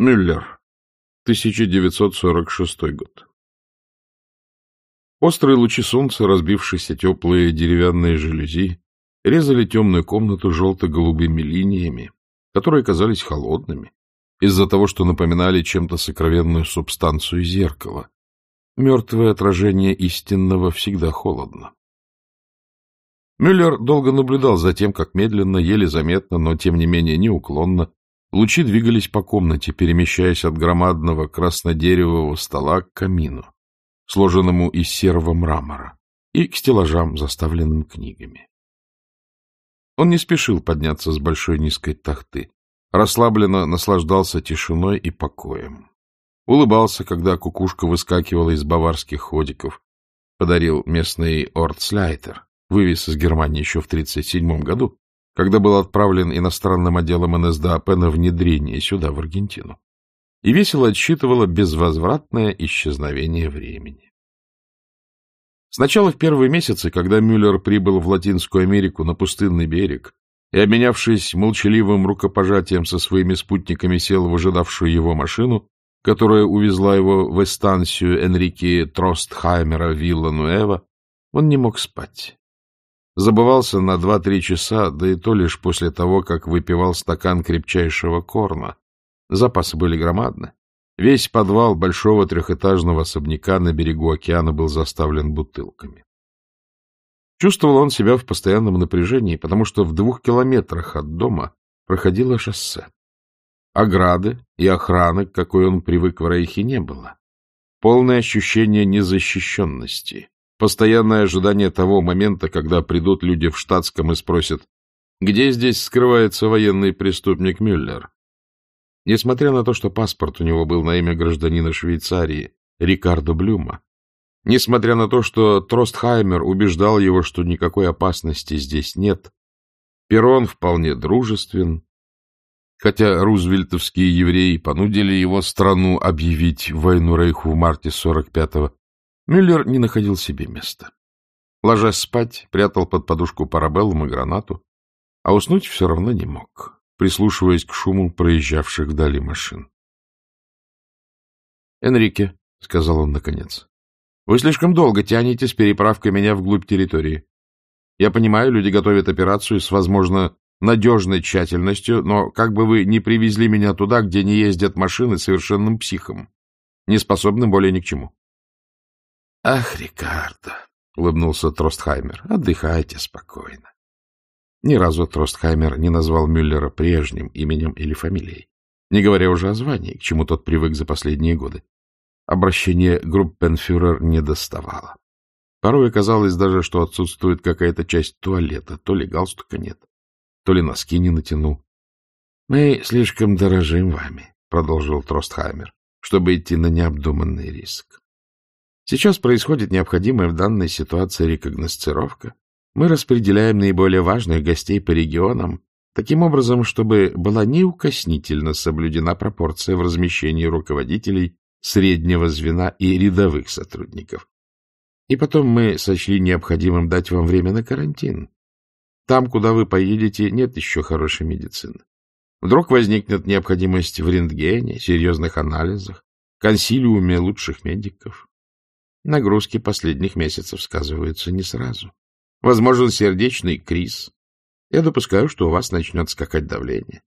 Мюллер, 1946 год. Острые лучи солнца, разбившиеся теплые деревянные жалюзи, резали темную комнату желто-голубыми линиями, которые казались холодными, из-за того, что напоминали чем-то сокровенную субстанцию зеркала. Мертвое отражение истинного всегда холодно. Мюллер долго наблюдал за тем, как медленно, еле заметно, но тем не менее неуклонно Лучи двигались по комнате, перемещаясь от громадного краснодеревого стола к камину, сложенному из серого мрамора, и к стеллажам, заставленным книгами. Он не спешил подняться с большой низкой тахты, расслабленно наслаждался тишиной и покоем. Улыбался, когда кукушка выскакивала из баварских ходиков, подарил местный Ортслайтер, вывез из Германии еще в 1937 году, когда был отправлен иностранным отделом НСДАП на внедрение сюда, в Аргентину, и весело отсчитывала безвозвратное исчезновение времени. Сначала в первые месяцы, когда Мюллер прибыл в Латинскую Америку на пустынный берег и, обменявшись молчаливым рукопожатием со своими спутниками, сел в ожидавшую его машину, которая увезла его в эстанцию Энрике Тростхаймера Вилла Нуэва, он не мог спать. Забывался на два-три часа, да и то лишь после того, как выпивал стакан крепчайшего корна. Запасы были громадны. Весь подвал большого трехэтажного особняка на берегу океана был заставлен бутылками. Чувствовал он себя в постоянном напряжении, потому что в двух километрах от дома проходило шоссе. Ограды и охраны, какой он привык в Рейхе, не было. Полное ощущение незащищенности, Постоянное ожидание того момента, когда придут люди в штатском и спросят, где здесь скрывается военный преступник Мюллер. Несмотря на то, что паспорт у него был на имя гражданина Швейцарии, Рикардо Блюма, несмотря на то, что Тростхаймер убеждал его, что никакой опасности здесь нет, Перрон вполне дружествен, хотя рузвельтовские евреи понудили его страну объявить войну Рейху в марте 45-го, Мюллер не находил себе места. Ложась спать, прятал под подушку парабеллум и гранату, а уснуть все равно не мог, прислушиваясь к шуму проезжавших вдали машин. — Энрике, — сказал он наконец, — вы слишком долго тянете с переправкой меня вглубь территории. Я понимаю, люди готовят операцию с, возможно, надежной тщательностью, но как бы вы не привезли меня туда, где не ездят машины совершенным психом, не способным более ни к чему. — Ах, Рикардо, — улыбнулся Тростхаймер, — отдыхайте спокойно. Ни разу Тростхаймер не назвал Мюллера прежним именем или фамилией, не говоря уже о звании, к чему тот привык за последние годы. Обращение группенфюрер не доставало. Порой казалось даже, что отсутствует какая-то часть туалета, то ли галстука нет, то ли носки не натянул. — Мы слишком дорожим вами, — продолжил Тростхаймер, — чтобы идти на необдуманный риск. Сейчас происходит необходимая в данной ситуации рекогносцировка. Мы распределяем наиболее важных гостей по регионам, таким образом, чтобы была неукоснительно соблюдена пропорция в размещении руководителей среднего звена и рядовых сотрудников. И потом мы сочли необходимым дать вам время на карантин. Там, куда вы поедете, нет еще хорошей медицины. Вдруг возникнет необходимость в рентгене, серьезных анализах, консилиуме лучших медиков. Нагрузки последних месяцев сказываются не сразу. Возможен сердечный криз. Я допускаю, что у вас начнет скакать давление.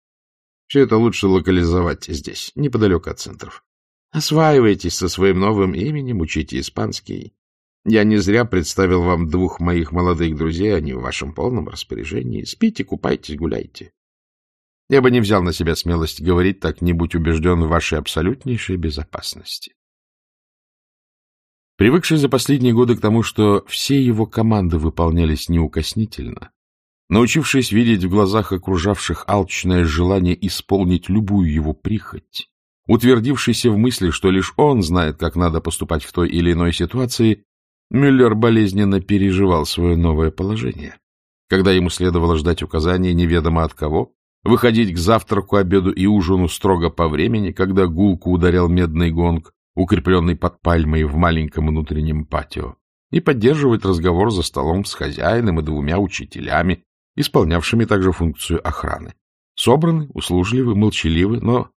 Все это лучше локализовать здесь, неподалеку от центров. Осваивайтесь со своим новым именем, учите испанский. Я не зря представил вам двух моих молодых друзей, они в вашем полном распоряжении. Спите, купайтесь, гуляйте. Я бы не взял на себя смелость говорить так, не будь убежден в вашей абсолютнейшей безопасности. Привыкший за последние годы к тому, что все его команды выполнялись неукоснительно, научившись видеть в глазах окружавших алчное желание исполнить любую его прихоть, утвердившийся в мысли, что лишь он знает, как надо поступать в той или иной ситуации, Мюллер болезненно переживал свое новое положение. Когда ему следовало ждать указаний неведомо от кого, выходить к завтраку, обеду и ужину строго по времени, когда гулку ударял медный гонг, укрепленный под пальмой в маленьком внутреннем патио, и поддерживать разговор за столом с хозяином и двумя учителями, исполнявшими также функцию охраны. Собраны, услужливы, молчаливы, но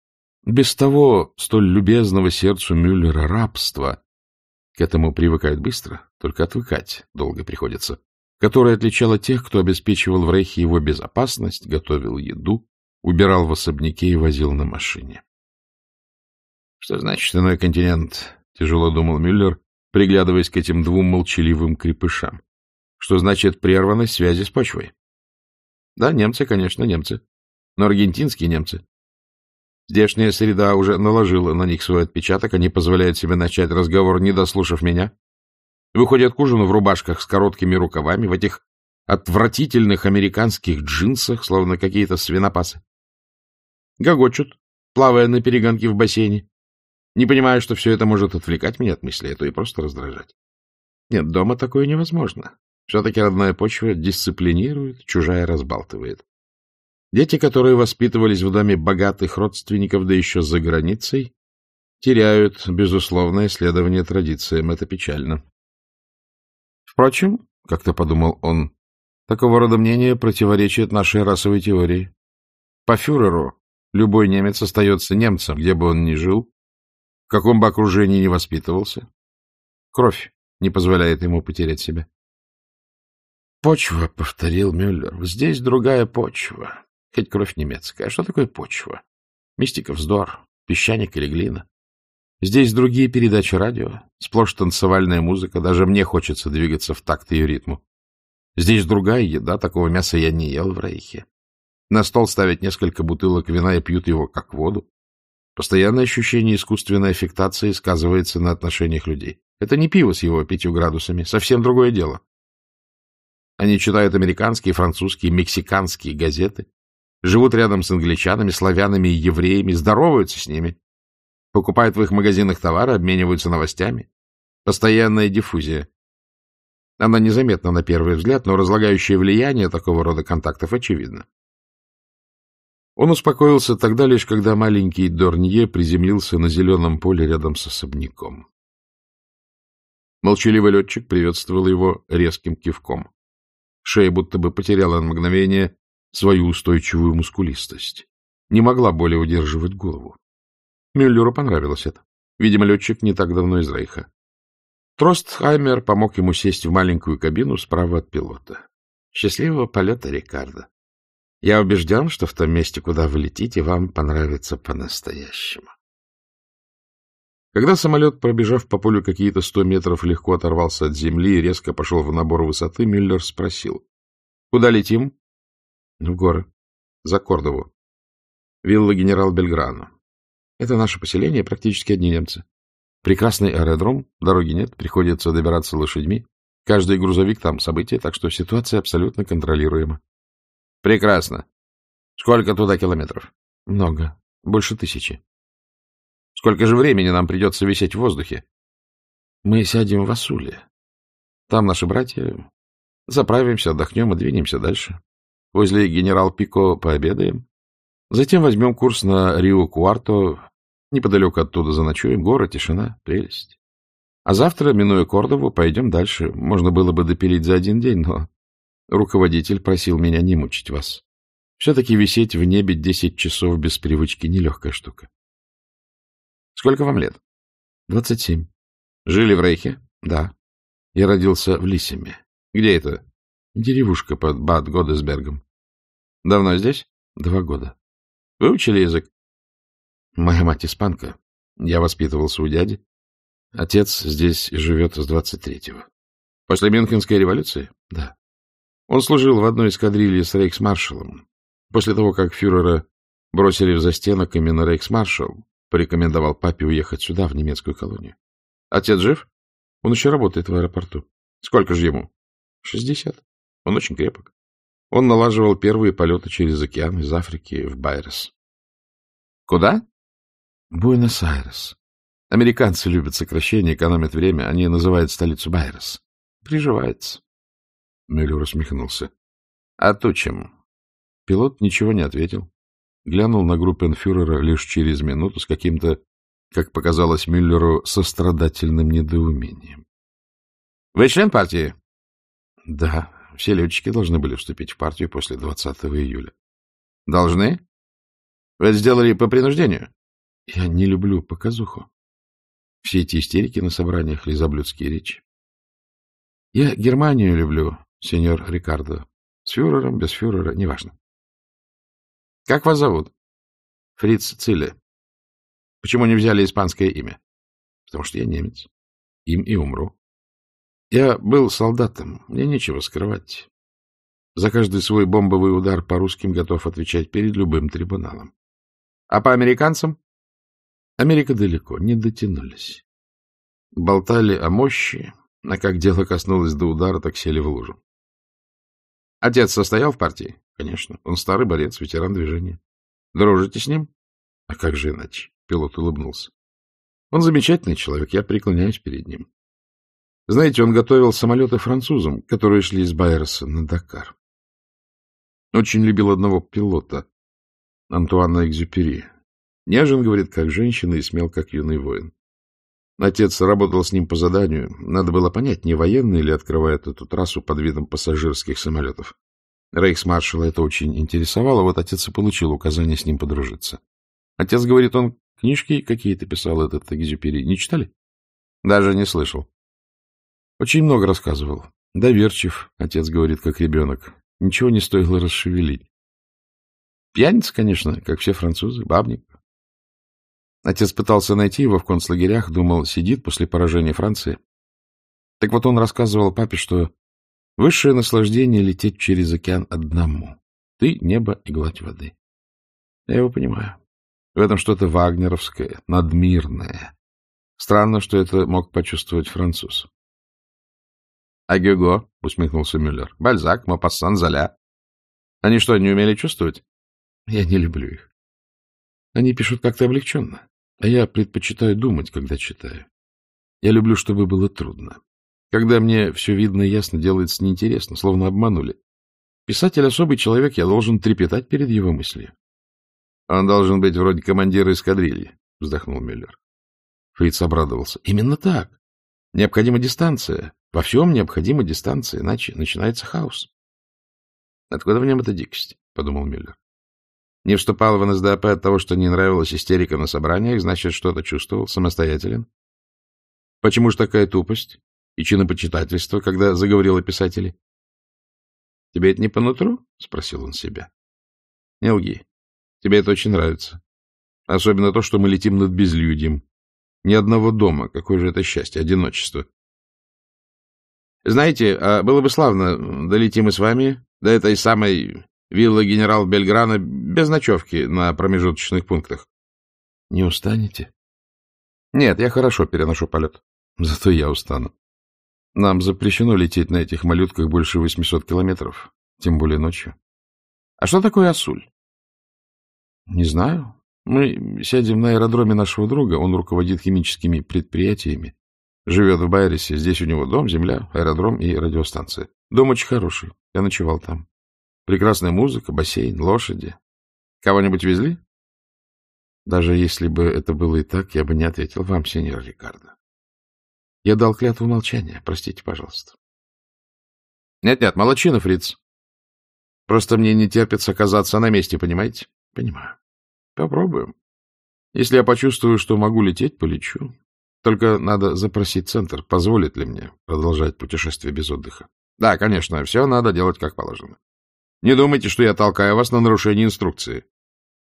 Без того столь любезного сердцу Мюллера рабства, к этому привыкают быстро, только отвыкать долго приходится, которое отличало тех, кто обеспечивал в Рейхе его безопасность, готовил еду, убирал в особняке и возил на машине. Что значит иной континент? Тяжело думал Мюллер, приглядываясь к этим двум молчаливым крепышам. Что значит прерванность связи с почвой? Да, немцы, конечно, немцы. Но аргентинские немцы. Здешняя среда уже наложила на них свой отпечаток, они позволяют себе начать разговор, не дослушав меня. Выходят к ужину в рубашках с короткими рукавами, в этих отвратительных американских джинсах, словно какие-то свинопасы. Гогочут, плавая на перегонке в бассейне. Не понимая, что все это может отвлекать меня от мысли, это и просто раздражать. Нет, дома такое невозможно. Все-таки родная почва дисциплинирует, чужая разбалтывает. Дети, которые воспитывались в доме богатых родственников, да еще за границей, теряют безусловное следование традициям. Это печально. Впрочем, — как-то подумал он, — такого рода мнение противоречит нашей расовой теории. По фюреру любой немец остается немцем, где бы он ни жил, каком бы окружении ни воспитывался. Кровь не позволяет ему потерять себя. Почва, — повторил Мюллер, — здесь другая почва, хоть кровь немецкая. А что такое почва? Мистика, вздор, песчаник или глина? Здесь другие передачи радио, сплошь танцевальная музыка, даже мне хочется двигаться в такт ее ритму. Здесь другая еда, такого мяса я не ел в Рейхе. На стол ставят несколько бутылок вина и пьют его как воду. Постоянное ощущение искусственной аффектации сказывается на отношениях людей. Это не пиво с его пятью градусами, совсем другое дело. Они читают американские, французские, мексиканские газеты, живут рядом с англичанами, славянами и евреями, здороваются с ними, покупают в их магазинах товары, обмениваются новостями. Постоянная диффузия. Она незаметна на первый взгляд, но разлагающее влияние такого рода контактов очевидно. Он успокоился тогда лишь, когда маленький Дорнье приземлился на зеленом поле рядом с особняком. Молчаливый летчик приветствовал его резким кивком. Шея будто бы потеряла на мгновение свою устойчивую мускулистость. Не могла более удерживать голову. Мюллеру понравилось это. Видимо, летчик не так давно из Рейха. Тростхаймер помог ему сесть в маленькую кабину справа от пилота. Счастливого полета, Рикардо. Я убежден, что в том месте, куда вы летите, вам понравится по-настоящему. Когда самолет, пробежав по полю какие-то сто метров, легко оторвался от земли и резко пошел в набор высоты, Мюллер спросил. — Куда летим? — В горы. — За Кордову. Вилла генерал Бельграно. Это наше поселение, практически одни немцы. Прекрасный аэродром, дороги нет, приходится добираться лошадьми. Каждый грузовик там событие, так что ситуация абсолютно контролируема. Прекрасно. Сколько туда километров? Много. Больше тысячи. Сколько же времени нам придется висеть в воздухе? Мы сядем в Асуле. Там наши братья. Заправимся, отдохнем и двинемся дальше. Возле генерал Пико пообедаем. Затем возьмем курс на Рио-Куарто. Неподалеку оттуда заночуем. Город, тишина, прелесть. А завтра, минуя Кордову, пойдем дальше. Можно было бы допилить за один день, но Руководитель просил меня не мучить вас. Все-таки висеть в небе десять часов без привычки — нелегкая штука. Сколько вам лет? Двадцать семь. Жили в Рейхе? Да. Я родился в Лисеме. Где это? Деревушка под Бад Годесбергом. Давно здесь? Два года. Выучили язык? Моя мать испанка. Я воспитывался у дяди. Отец здесь живет с двадцать третьего. После Мюнхенской революции? Да. Он служил в одной эскадрильи с рейхсмаршалом. После того, как фюрера бросили в застенок, именно рейхсмаршал порекомендовал папе уехать сюда, в немецкую колонию. Отец жив? Он еще работает в аэропорту. Сколько же ему? Шестьдесят. Он очень крепок. Он налаживал первые полеты через океан из Африки в Байрес. Куда? Буэнос-Айрес. Американцы любят сокращения, экономят время. Они называют столицу Байрес. Приживается. Мюллер усмехнулся. — А то чем? Пилот ничего не ответил. Глянул на группенфюрера лишь через минуту с каким-то, как показалось Мюллеру, сострадательным недоумением. — Вы член партии? — Да. Все летчики должны были вступить в партию после 20 июля. — Должны? Вы это сделали по принуждению? Я не люблю показуху. Все эти истерики на собраниях, лизоблюдские речи. Я Германию люблю, сеньор Рикардо. С фюрером, без фюрера, неважно. Как вас зовут? Фриц Цилле. Почему не взяли испанское имя? Потому что я немец. Им и умру. Я был солдатом, мне нечего скрывать. За каждый свой бомбовый удар по русским готов отвечать перед любым трибуналом. А по американцам? Америка далеко, не дотянулись. Болтали о мощи, а как дело коснулось до удара, так сели в лужу. Отец состоял в партии? Конечно. Он старый борец, ветеран движения. Дружите с ним? А как же иначе? Пилот улыбнулся. Он замечательный человек, я преклоняюсь перед ним. Знаете, он готовил самолеты французам, которые шли из Байерса на Дакар. Очень любил одного пилота, Антуана Экзюпери. Нежен, говорит, как женщина, и смел, как юный воин. Отец работал с ним по заданию. Надо было понять, не военный ли открывает эту трассу под видом пассажирских самолетов. Рейхсмаршала это очень интересовало, вот отец и получил указание с ним подружиться. Отец говорит, он книжки какие-то писал, этот Экзюпери. Не читали? Даже не слышал. Очень много рассказывал. Доверчив, отец говорит, как ребенок. Ничего не стоило расшевелить. Пьяница, конечно, как все французы, бабник. Отец пытался найти его в концлагерях, думал, сидит после поражения Франции. Так вот он рассказывал папе, что высшее наслаждение — лететь через океан одному. Ты — небо и гладь воды. Я его понимаю. В этом что-то вагнеровское, надмирное. Странно, что это мог почувствовать француз. — А Гюго? — усмехнулся Мюллер. — Бальзак, Мопассан, Золя. Они что, не умели чувствовать? Я не люблю их. Они пишут как-то облегченно. А я предпочитаю думать, когда читаю. Я люблю, чтобы было трудно. Когда мне все видно и ясно, делается неинтересно, словно обманули. Писатель — особый человек, я должен трепетать перед его мыслью. — Он должен быть вроде командира эскадрильи, — вздохнул Мюллер. Фриц обрадовался. — Именно так. Необходима дистанция. Во всем необходима дистанция, иначе начинается хаос. — Откуда в нем эта дикость? — подумал Мюллер. Не вступал в НСДАП от того, что не нравилась истерика на собраниях, значит, что-то чувствовал, самостоятелен. Почему же такая тупость и чинопочитательство, когда заговорил о писателе? — Тебе это не по нутру? — спросил он себя. — Не лги. Тебе это очень нравится. Особенно то, что мы летим над безлюдьем. Ни одного дома. Какое же это счастье, одиночество. Знаете, а было бы славно, долетим мы с вами до этой самой Вилла генерал Бельграна без ночевки на промежуточных пунктах. — Не устанете? — Нет, я хорошо переношу полет. Зато я устану. Нам запрещено лететь на этих малютках больше 800 километров, тем более ночью. А что такое Асуль? — Не знаю. Мы сядем на аэродроме нашего друга, он руководит химическими предприятиями. Живет в Байресе, здесь у него дом, земля, аэродром и радиостанция. Дом очень хороший, я ночевал там. Прекрасная музыка, бассейн, лошади. Кого-нибудь везли? Даже если бы это было и так, я бы не ответил вам, сеньор Рикардо. Я дал клятву молчания, простите, пожалуйста. Нет-нет, молодчина, фриц. Просто мне не терпится оказаться на месте, понимаете? Понимаю. Попробуем. Если я почувствую, что могу лететь, полечу. Только надо запросить центр, позволит ли мне продолжать путешествие без отдыха. Да, конечно, все надо делать как положено. Не думайте, что я толкаю вас на нарушение инструкции.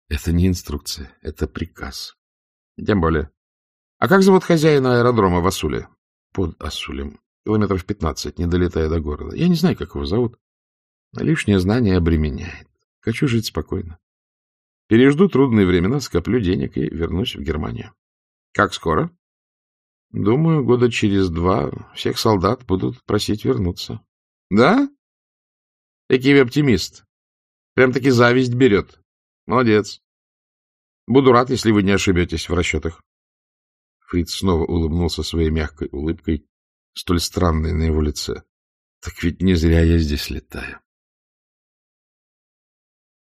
Это не инструкция, это приказ. Тем более. А как зовут хозяина аэродрома в Асуле? Под Асулем. Километров пятнадцать, не долетая до города. Я не знаю, как его зовут. Лишнее знание обременяет. Хочу жить спокойно. Пережду трудные времена, скоплю денег и вернусь в Германию. Как скоро? Думаю, года через два всех солдат будут просить вернуться. Да? Вы оптимист. Прям-таки зависть берет. Молодец. Буду рад, если вы не ошибетесь в расчетах. Фриц снова улыбнулся своей мягкой улыбкой, столь странной на его лице. Так ведь не зря я здесь летаю.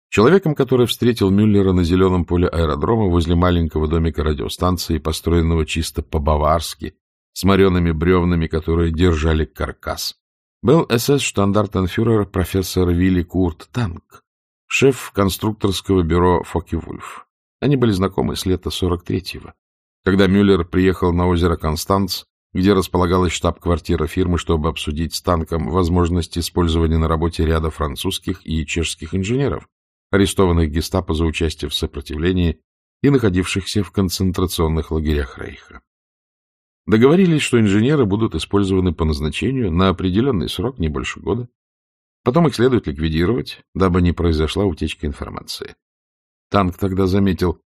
Человеком, который встретил Мюллера на зеленом поле аэродрома возле маленького домика радиостанции, построенного чисто по-баварски, с мореными бревнами, которые держали каркас, был СС-штандартенфюрер профессор Вилли Курт Танк, шеф конструкторского бюро Фоки-Вульф. Они были знакомы с лета 43-го, когда Мюллер приехал на озеро Констанц, где располагалась штаб-квартира фирмы, чтобы обсудить с танком возможность использования на работе ряда французских и чешских инженеров, арестованных гестапо за участие в сопротивлении и находившихся в концентрационных лагерях Рейха. Договорились, что инженеры будут использованы по назначению на определенный срок, не больше года. Потом их следует ликвидировать, дабы не произошла утечка информации. Танк тогда заметил,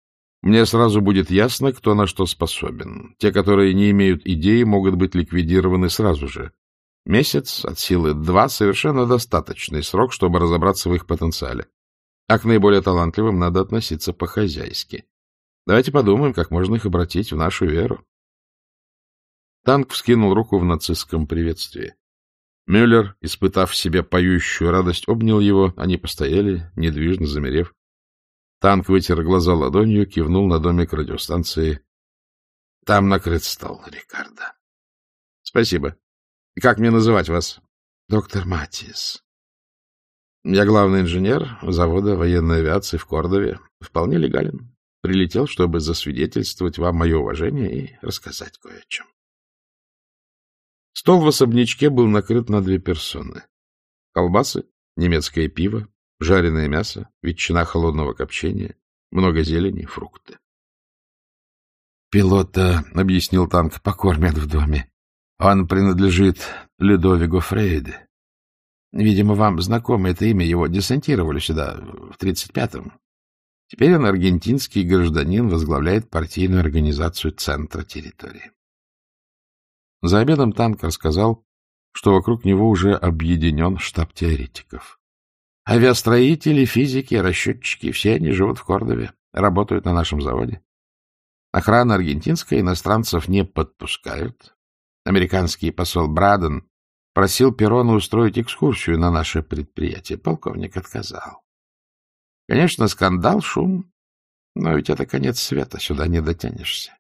мне сразу будет ясно, кто на что способен. Те, которые не имеют идеи, могут быть ликвидированы сразу же. Месяц, от силы два, совершенно достаточный срок, чтобы разобраться в их потенциале. А к наиболее талантливым надо относиться по-хозяйски. Давайте подумаем, как можно их обратить в нашу веру. Танк вскинул руку в нацистском приветствии. Мюллер, испытав в себе поющую радость, обнял его. Они постояли, недвижно замерев. Танк вытер глаза ладонью, кивнул на домик радиостанции. — Там накрыт стол, Рикардо. — Спасибо. Как мне называть вас? — Доктор Матис. Я главный инженер завода военной авиации в Кордове. Вполне легален. Прилетел, чтобы засвидетельствовать вам мое уважение и рассказать кое о чем. Стол в особнячке был накрыт на две персоны. Колбасы, немецкое пиво, жареное мясо, ветчина холодного копчения, много зелени, фрукты. Пилота, — объяснил танк, — покормят в доме. Он принадлежит Людовигу Фрейде. Видимо, вам знакомо это имя, его десантировали сюда в 35-м. Теперь он аргентинский гражданин, возглавляет партийную организацию центра территории. За обедом танк рассказал, что вокруг него уже объединен штаб теоретиков. Авиастроители, физики, расчетчики — все они живут в Кордове, работают на нашем заводе. Охрана аргентинская иностранцев не подпускают. Американский посол Браден просил Перона устроить экскурсию на наше предприятие. Полковник отказал. Конечно, скандал, шум, но ведь это конец света, сюда не дотянешься.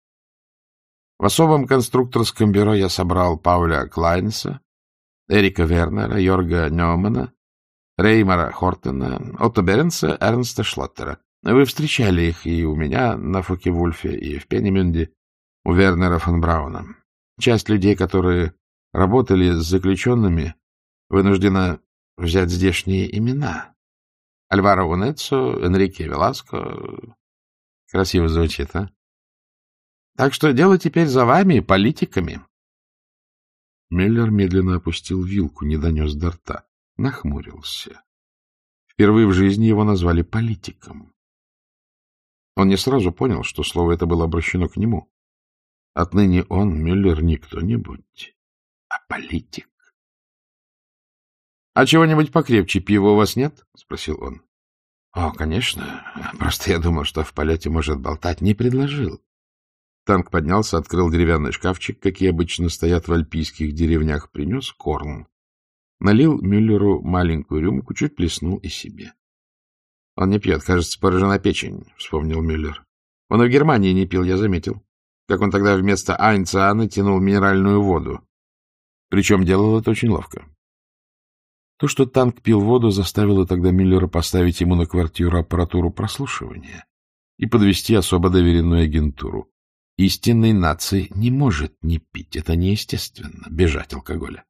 В особом конструкторском бюро я собрал Пауля Клайнса, Эрика Вернера, Йорга Неумана, Реймара Хортена, Отто Беренса, Эрнста Шлоттера. Вы встречали их и у меня на Фоке-Вульфе, и в Пенемюнде, у Вернера фон Брауна. Часть людей, которые работали с заключенными, вынуждена взять здешние имена. Альваро Унеццо, Энрике Веласко. Красиво звучит, а? Так что дело теперь за вами, политиками. Меллер медленно опустил вилку, не донес до рта, нахмурился. Впервые в жизни его назвали политиком. Он не сразу понял, что слово это было обращено к нему. Отныне он, Мюллер, не кто-нибудь, а политик. — А чего-нибудь покрепче пива у вас нет? — спросил он. — О, конечно. Просто я думал, что в полете может болтать. Не предложил. Танк поднялся, открыл деревянный шкафчик, какие обычно стоят в альпийских деревнях, принес корн. Налил Мюллеру маленькую рюмку, чуть плеснул и себе. — Он не пьет, кажется, поражена печень, — вспомнил Мюллер. — Он и в Германии не пил, я заметил. Как он тогда вместо Айнца натянул минеральную воду. Причем делал это очень ловко. То, что танк пил воду, заставило тогда Мюллера поставить ему на квартиру аппаратуру прослушивания и подвести особо доверенную агентуру. Истинной нации не может не пить, это неестественно, бежать алкоголя.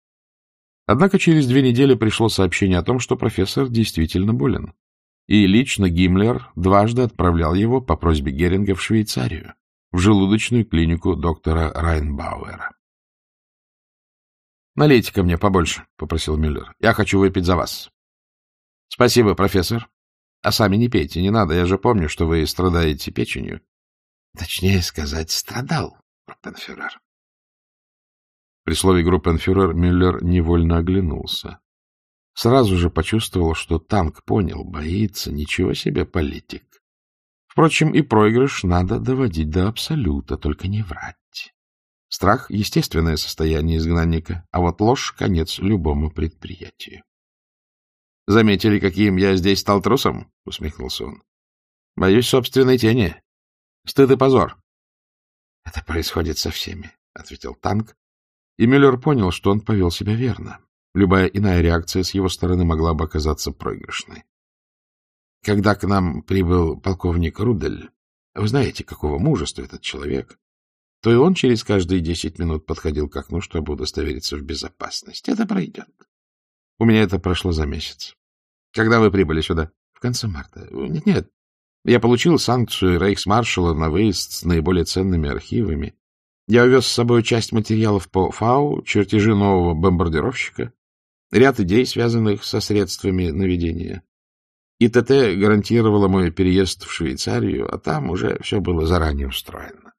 Однако через две недели пришло сообщение о том, что профессор действительно болен. И лично Гиммлер дважды отправлял его по просьбе Геринга в Швейцарию, в желудочную клинику доктора Райнбауэра. — Налейте ко мне побольше, — попросил Мюллер. — Я хочу выпить за вас. — Спасибо, профессор. А сами не пейте, не надо, я же помню, что вы страдаете печенью. Точнее сказать, страдал группенфюрер. При слове группенфюрер Мюллер невольно оглянулся. Сразу же почувствовал, что танк понял, боится, ничего себе политик. Впрочем, и проигрыш надо доводить до абсолюта, только не врать. Страх — естественное состояние изгнанника, а вот ложь — конец любому предприятию. — Заметили, каким я здесь стал трусом? — усмехнулся он. — Боюсь собственной тени. Стыд и позор. — Это происходит со всеми, — ответил танк. И Мюллер понял, что он повел себя верно. Любая иная реакция с его стороны могла бы оказаться проигрышной. Когда к нам прибыл полковник Рудель, вы знаете, какого мужества этот человек, то и он через каждые десять минут подходил к окну, чтобы удостовериться в безопасности. Это пройдет. У меня это прошло за месяц. Когда вы прибыли сюда? В конце марта. Нет-нет. Я получил санкцию рейхсмаршала на выезд с наиболее ценными архивами. Я увез с собой часть материалов по ФАУ, чертежи нового бомбардировщика, ряд идей, связанных со средствами наведения. ИТТ гарантировала мой переезд в Швейцарию, а там уже все было заранее устроено.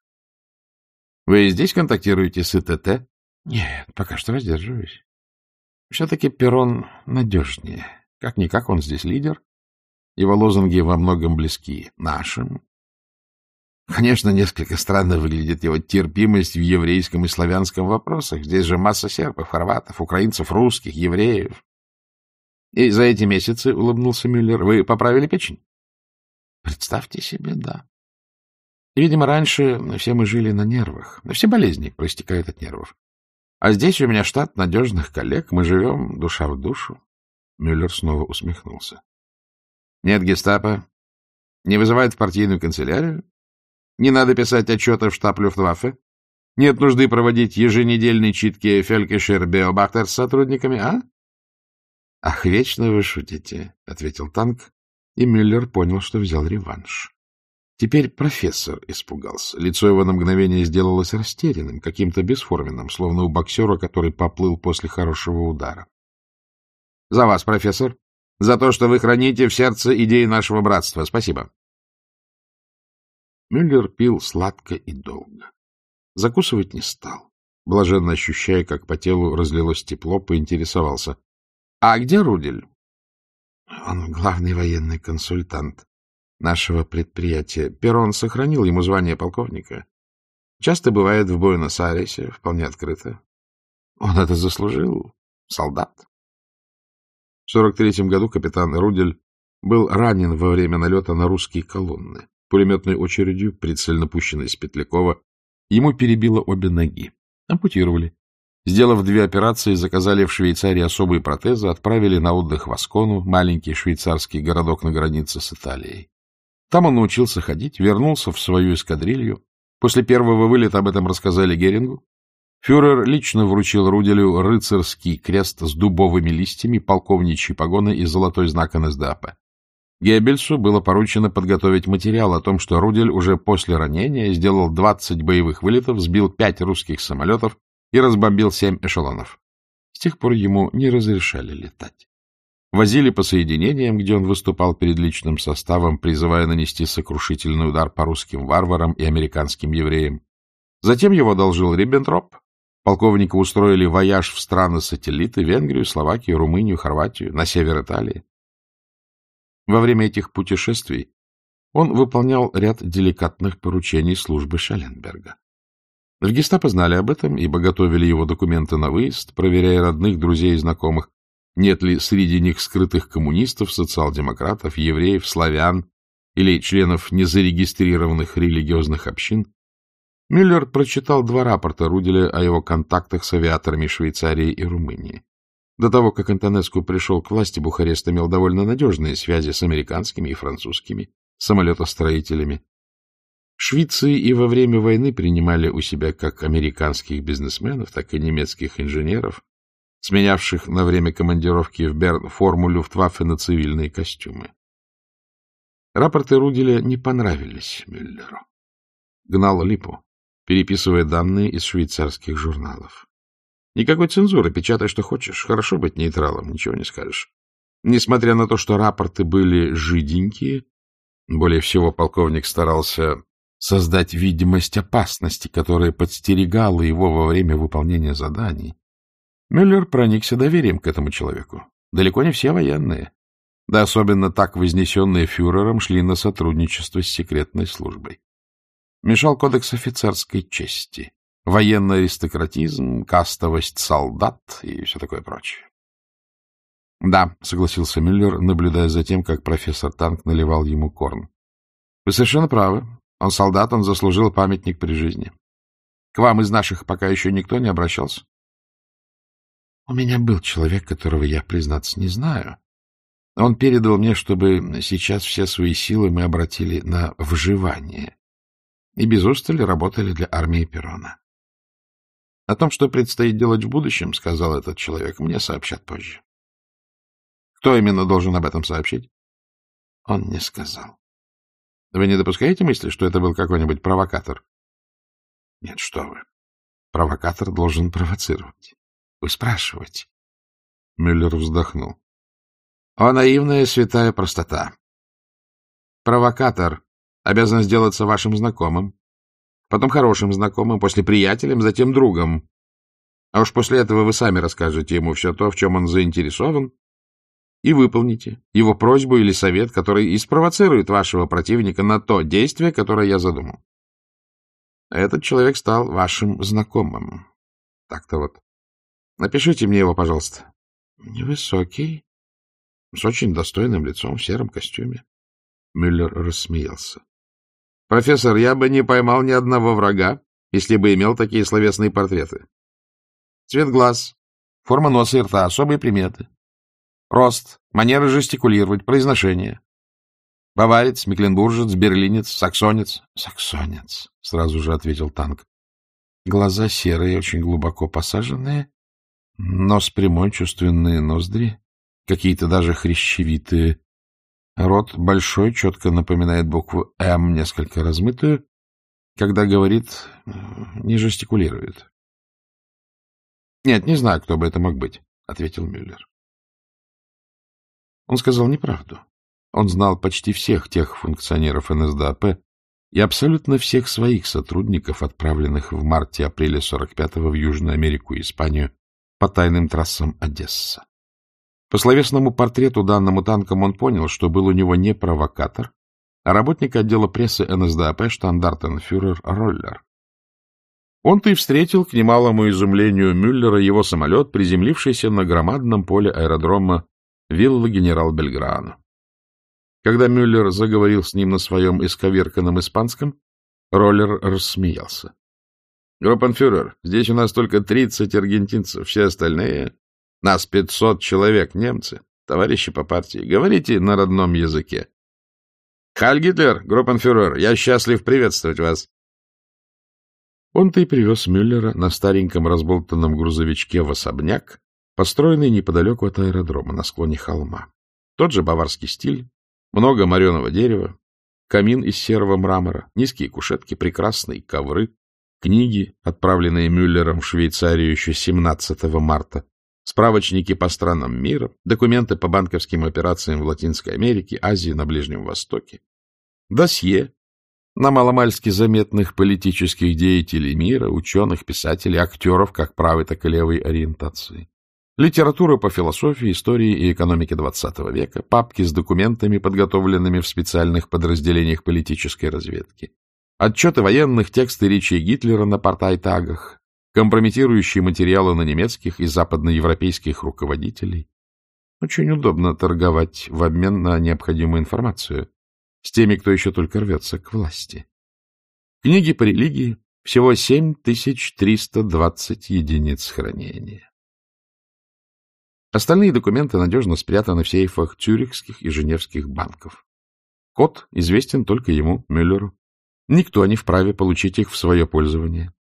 — Вы здесь контактируете с ИТТ? — Нет, пока что воздерживаюсь. Все-таки Перрон надежнее. Как-никак он здесь лидер. Его лозунги во многом близки нашим. Конечно, несколько странно выглядит его терпимость в еврейском и славянском вопросах. Здесь же масса сербов, хорватов, украинцев, русских, евреев. И за эти месяцы, — улыбнулся Мюллер, — вы поправили печень? Представьте себе, да. видимо, раньше все мы жили на нервах. Все болезни проистекают от нервов. А здесь у меня штат надежных коллег, мы живем душа в душу. Мюллер снова усмехнулся. Нет гестапо? Не вызывает в партийную канцелярию? Не надо писать отчеты в штаб Люфтваффе? Нет нужды проводить еженедельные читки Фелькишер Биобахтер с сотрудниками, а? — Ах, вечно вы шутите, — ответил танк, и Мюллер понял, что взял реванш. Теперь профессор испугался. Лицо его на мгновение сделалось растерянным, каким-то бесформенным, словно у боксера, который поплыл после хорошего удара. — За вас, профессор. За то, что вы храните в сердце идеи нашего братства. Спасибо. Мюллер пил сладко и долго. Закусывать не стал. Блаженно ощущая, как по телу разлилось тепло, поинтересовался. — А где Рудель? — Он главный военный консультант нашего предприятия. Перрон сохранил ему звание полковника. Часто бывает в Буэнос-Айресе, вполне открыто. Он это заслужил. Солдат. В 43-м году капитан Рудель был ранен во время налета на русские колонны. Пулеметной очередью, прицельно пущенной из Петлякова, ему перебило обе ноги. Ампутировали. Сделав две операции, заказали в Швейцарии особые протезы, отправили на отдых в Аскону, маленький швейцарский городок на границе с Италией. Там он научился ходить, вернулся в свою эскадрилью. После первого вылета об этом рассказали Герингу. Фюрер лично вручил Руделю рыцарский крест с дубовыми листьями, полковничьи погоны и золотой знак НСДАП. Геббельсу было поручено подготовить материал о том, что Рудель уже после ранения сделал 20 боевых вылетов, сбил 5 русских самолетов и разбомбил 7 эшелонов. С тех пор ему не разрешали летать. Возили по соединениям, где он выступал перед личным составом, призывая нанести сокрушительный удар по русским варварам и американским евреям. Затем его одолжил Риббентроп. Полковника устроили вояж в страны-сателлиты — Венгрию, Словакию, Румынию, Хорватию, на север Италии. Во время этих путешествий он выполнял ряд деликатных поручений службы Шелленберга. В гестапо знали об этом, ибо готовили его документы на выезд, проверяя родных, друзей и знакомых, нет ли среди них скрытых коммунистов, социал-демократов, евреев, славян или членов незарегистрированных религиозных общин? Мюллер прочитал два рапорта Руделя о его контактах с авиаторами Швейцарии и Румынии. До того, как Антонеску пришел к власти, Бухарест имел довольно надежные связи с американскими и французскими самолетостроителями. Швеции и во время войны принимали у себя как американских бизнесменов, так и немецких инженеров, сменявших на время командировки в Берн форму Люфтваффе на цивильные костюмы. Рапорты Руделя не понравились Мюллеру. Гнал липу, переписывая данные из швейцарских журналов. Никакой цензуры, печатай, что хочешь. Хорошо быть нейтралом, ничего не скажешь. Несмотря на то, что рапорты были жиденькие, более всего полковник старался создать видимость опасности, которая подстерегала его во время выполнения заданий. Мюллер проникся доверием к этому человеку. Далеко не все военные, да особенно так вознесенные фюрером, шли на сотрудничество с секретной службой. Мешал кодекс офицерской чести, военный аристократизм, кастовость солдат и все такое прочее. — Да, — согласился Мюллер, наблюдая за тем, как профессор Танк наливал ему корм. — Вы совершенно правы. Он солдат, он заслужил памятник при жизни. К вам из наших пока еще никто не обращался? У меня был человек, которого я, признаться, не знаю. Он передал мне, чтобы сейчас все свои силы мы обратили на вживание. И без устали работали для армии Перона. О том, что предстоит делать в будущем, сказал этот человек, мне сообщат позже. Кто именно должен об этом сообщить? Он не сказал. Вы не допускаете мысли, что это был какой-нибудь провокатор? Нет, что вы. Провокатор должен провоцировать. Вы спрашиваете. Мюллер вздохнул. О, наивная святая простота. Провокатор обязан сделаться вашим знакомым, потом хорошим знакомым, после приятелем, затем другом. А уж после этого вы сами расскажете ему все то, в чем он заинтересован, и выполните его просьбу или совет, который и спровоцирует вашего противника на то действие, которое я задумал. Этот человек стал вашим знакомым. Так-то вот. Напишите мне его, пожалуйста. Невысокий, с очень достойным лицом в сером костюме. Мюллер рассмеялся. — Профессор, я бы не поймал ни одного врага, если бы имел такие словесные портреты. Цвет глаз, форма носа и рта, особые приметы. Рост, манера жестикулировать, произношение. Баварец, мекленбуржец, берлинец, саксонец. Саксонец, сразу же ответил танк. Глаза серые, очень глубоко посаженные, нос прямой, чувственные ноздри, какие-то даже хрящевитые. Рот большой, четко напоминает букву «М», несколько размытую. Когда говорит, не жестикулирует. — Нет, не знаю, кто бы это мог быть, — ответил Мюллер. Он сказал неправду. Он знал почти всех тех функционеров НСДАП и абсолютно всех своих сотрудников, отправленных в марте-апреле 45-го в Южную Америку и Испанию по тайным трассам Одесса. По словесному портрету, данному танком, он понял, что был у него не провокатор, а работник отдела прессы НСДАП штандартенфюрер Роллер. Он-то и встретил, к немалому изумлению Мюллера, его самолет, приземлившийся на громадном поле аэродрома вилла генерал Бельграну. Когда Мюллер заговорил с ним на своем исковерканном испанском, Роллер рассмеялся. — Группенфюрер, здесь у нас только тридцать аргентинцев, все остальные... Нас пятьсот человек, немцы, товарищи по партии. Говорите на родном языке. — Халь Гитлер, группенфюрер, я счастлив приветствовать вас. Он-то и привез Мюллера на стареньком разболтанном грузовичке в особняк, построенный неподалеку от аэродрома, на склоне холма. Тот же баварский стиль, много мореного дерева, камин из серого мрамора, низкие кушетки, прекрасные ковры, книги, отправленные Мюллером в Швейцарию еще 17 марта, справочники по странам мира, документы по банковским операциям в Латинской Америке, Азии, на Ближнем Востоке, досье на маломальски заметных политических деятелей мира, ученых, писателей, актеров как правой, так и левой ориентации. Литература по философии, истории и экономике XX века, папки с документами, подготовленными в специальных подразделениях политической разведки, отчеты военных, тексты речи Гитлера на портайтагах, компрометирующие материалы на немецких и западноевропейских руководителей. Очень удобно торговать в обмен на необходимую информацию с теми, кто еще только рвется к власти. Книги по религии — всего 7320 единиц хранения. Остальные документы надежно спрятаны в сейфах цюрихских и женевских банков. Код известен только ему, Мюллеру. Никто не вправе получить их в свое пользование.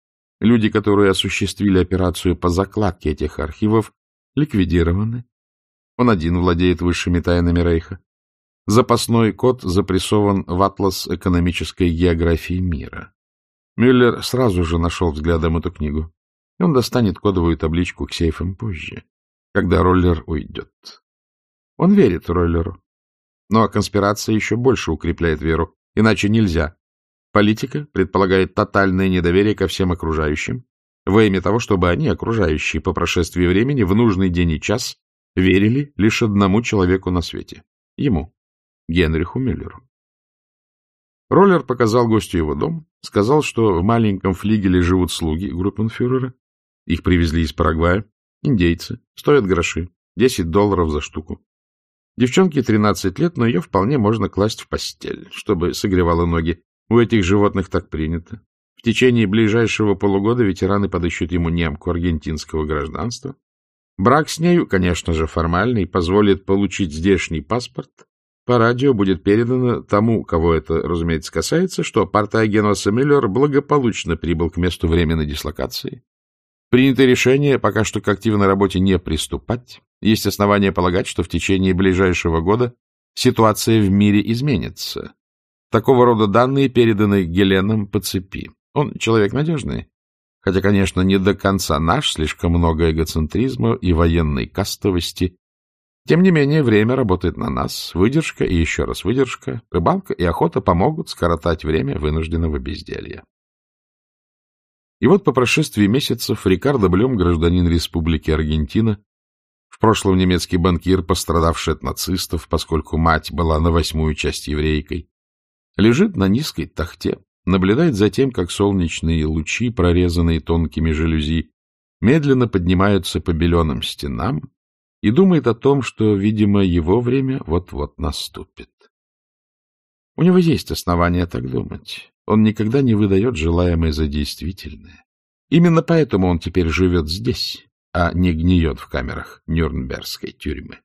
Люди, которые осуществили операцию по закладке этих архивов, ликвидированы. Он один владеет высшими тайнами Рейха. Запасной код запрессован в атлас экономической географии мира. Мюллер сразу же нашел взглядом эту книгу. Он достанет кодовую табличку к сейфам позже когда роллер уйдет. Он верит роллеру. Но конспирация еще больше укрепляет веру, иначе нельзя. Политика предполагает тотальное недоверие ко всем окружающим, во имя того, чтобы они, окружающие, по прошествии времени, в нужный день и час, верили лишь одному человеку на свете — ему, Генриху Мюллеру. Роллер показал гостю его дом, сказал, что в маленьком флигеле живут слуги группенфюрера, их привезли из Парагвая, Индейцы. Стоят гроши. Десять долларов за штуку. Девчонке тринадцать лет, но ее вполне можно класть в постель, чтобы согревала ноги. У этих животных так принято. В течение ближайшего полугода ветераны подыщут ему немку аргентинского гражданства. Брак с нею, конечно же, формальный, позволит получить здешний паспорт по радио будет передано тому, кого это, разумеется, касается, что Портагенос Мюллер благополучно прибыл к месту временной дислокации. Принято решение пока что к активной работе не приступать. Есть основания полагать, что в течение ближайшего года ситуация в мире изменится. Такого рода данные переданы Геленом по цепи. Он человек надежный, хотя, конечно, не до конца наш, слишком много эгоцентризма и военной кастовости. Тем не менее, время работает на нас. Выдержка и еще раз выдержка, рыбалка и охота помогут скоротать время вынужденного безделья. И вот по прошествии месяцев Рикардо Блем, гражданин Республики Аргентина, в прошлом немецкий банкир, пострадавший от нацистов, поскольку мать была на восьмую часть еврейкой, лежит на низкой тахте, наблюдает за тем, как солнечные лучи, прорезанные тонкими жалюзи, медленно поднимаются по беленым стенам и думает о том, что, видимо, его время вот-вот наступит. У него есть основания так думать. Он никогда не выдает желаемое за действительное. Именно поэтому он теперь живет здесь, а не гниет в камерах Нюрнбергской тюрьмы.